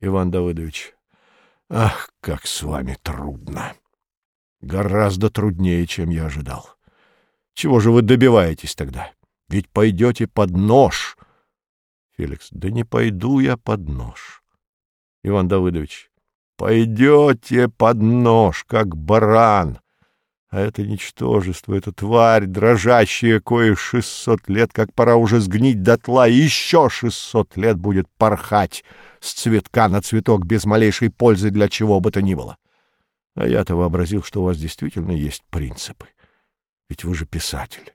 Иван Давыдович. Ах, как с вами трудно. Гораздо труднее, чем я ожидал. Чего же вы добиваетесь тогда? Ведь пойдете под нож. Феликс. Да не пойду я под нож. Иван Давыдович. Пойдете под нож, как баран. А это ничтожество, эта тварь, дрожащая кое шестьсот лет, как пора уже сгнить дотла, и еще шестьсот лет будет порхать с цветка на цветок без малейшей пользы для чего бы то ни было. А я-то вообразил, что у вас действительно есть принципы. Ведь вы же писатель.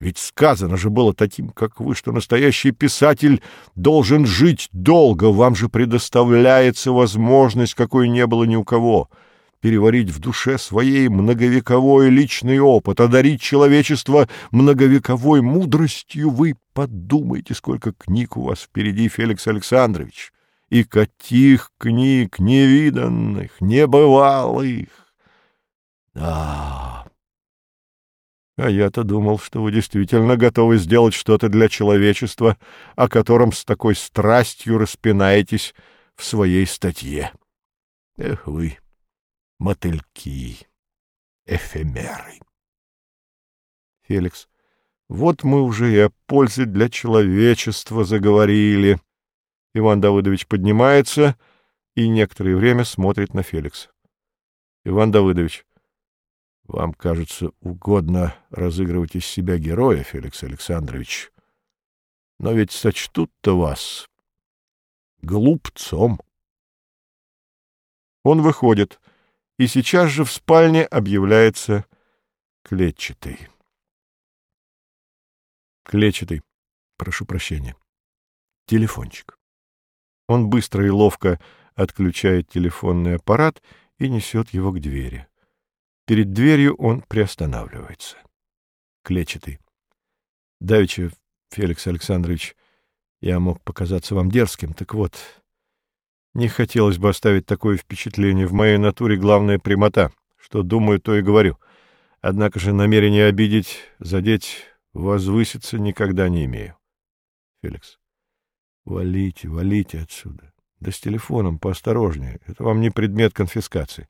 Ведь сказано же было таким, как вы, что настоящий писатель должен жить долго. Вам же предоставляется возможность, какой не было ни у кого — переварить в душе своей многовековой личный опыт, одарить человечество многовековой мудростью, вы подумайте, сколько книг у вас впереди, Феликс Александрович, и каких книг невиданных, небывалых. Да. А я-то думал, что вы действительно готовы сделать что-то для человечества, о котором с такой страстью распинаетесь в своей статье. Эх вы! Мотыльки, эфемеры. Феликс. Вот мы уже и о пользе для человечества заговорили. Иван Давыдович поднимается и некоторое время смотрит на Феликса. Иван Давыдович. Вам, кажется, угодно разыгрывать из себя героя, Феликс Александрович. Но ведь сочтут-то вас глупцом. Он выходит и сейчас же в спальне объявляется клетчатый. Клетчатый. Прошу прощения. Телефончик. Он быстро и ловко отключает телефонный аппарат и несет его к двери. Перед дверью он приостанавливается. Клетчатый. Давеча, Феликс Александрович, я мог показаться вам дерзким, так вот, не хотелось бы оставить такое впечатление. В моей натуре главная прямота. Что думаю, то и говорю. Однако же намерение обидеть, задеть, возвыситься никогда не имею. Феликс. Валите, валите отсюда. Да с телефоном поосторожнее. Это вам не предмет конфискации.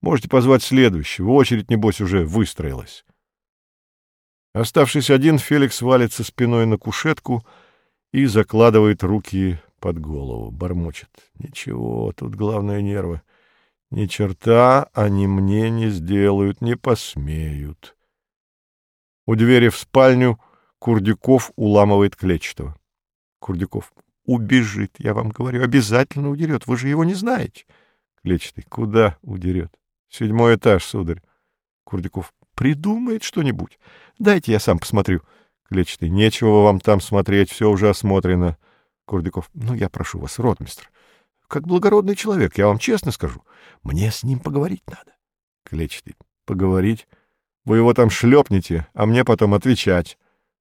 Можете позвать следующего. Очередь, небось, уже выстроилась. Оставшись один, Феликс валится спиной на кушетку и закладывает руки под голову, бормочет. Ничего, тут главное нервы. Ни черта они мне не сделают, не посмеют. У двери в спальню Курдюков уламывает Клетчатого. Курдюков. Убежит, я вам говорю, обязательно удерет. Вы же его не знаете. Клетчатый. Куда удерет? Седьмой этаж, сударь. Курдюков. Придумает что-нибудь. Дайте я сам посмотрю. Клетчатый. Нечего вам там смотреть, все уже осмотрено. Курдюков. — Ну, я прошу вас, ротмистр, как благородный человек, я вам честно скажу, мне с ним поговорить надо. Клечатый. — Поговорить? Вы его там шлепнете, а мне потом отвечать.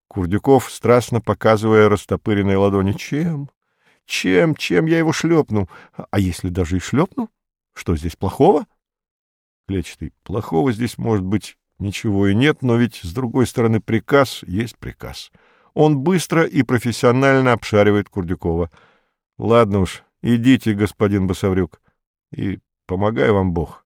Курдюков, страстно показывая растопыренные ладони. — Чем? Чем? Чем я его шлепну? А если даже и шлепну? Что здесь плохого? Клечатый. — Плохого здесь, может быть, ничего и нет, но ведь, с другой стороны, приказ есть приказ. — он быстро и профессионально обшаривает Курдюкова. — Ладно уж, идите, господин Басаврюк, и помогай вам Бог.